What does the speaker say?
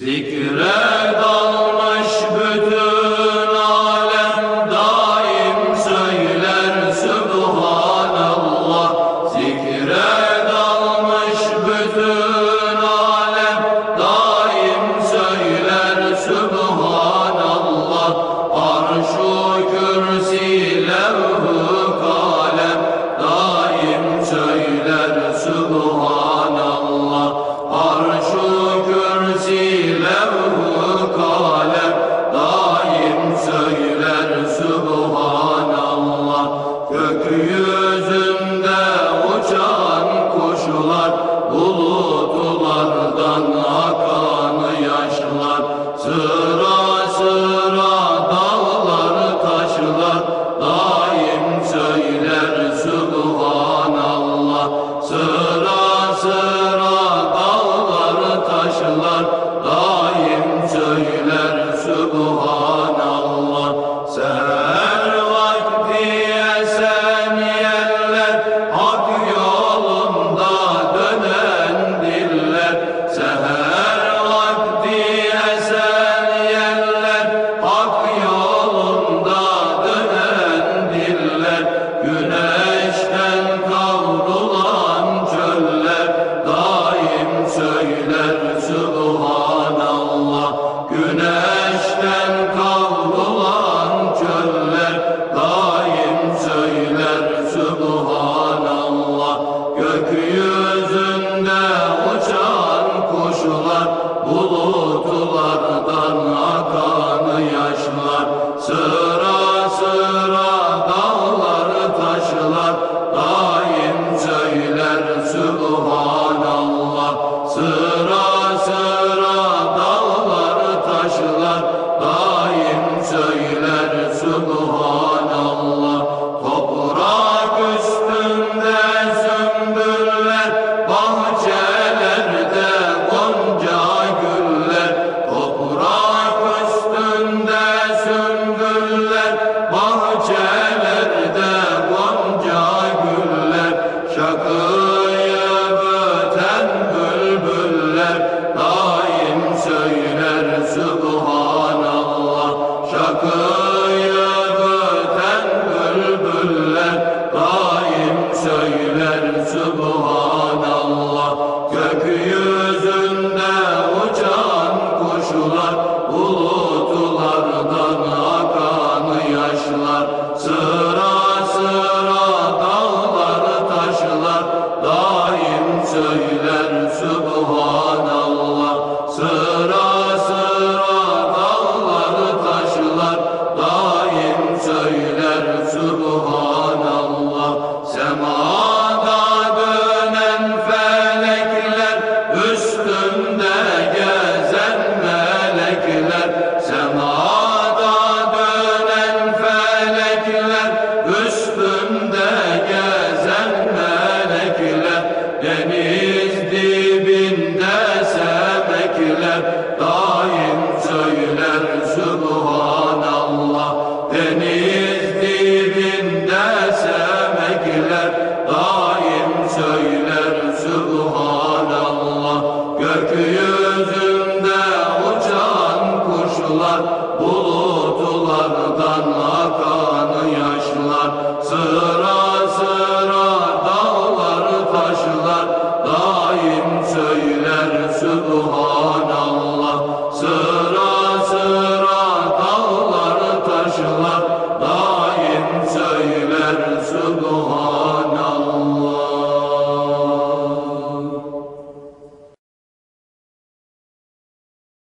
Zikre sıra sıra dağlar taşlar daim söyler Subhanallah. Sıra Hallelujah. söyler daim söyler Subhanallah. Deniz dibinde semekler daim söyler Subhanallah. Gökyüzünde uçan kuşlar bulutlardan akan yaşlar sıra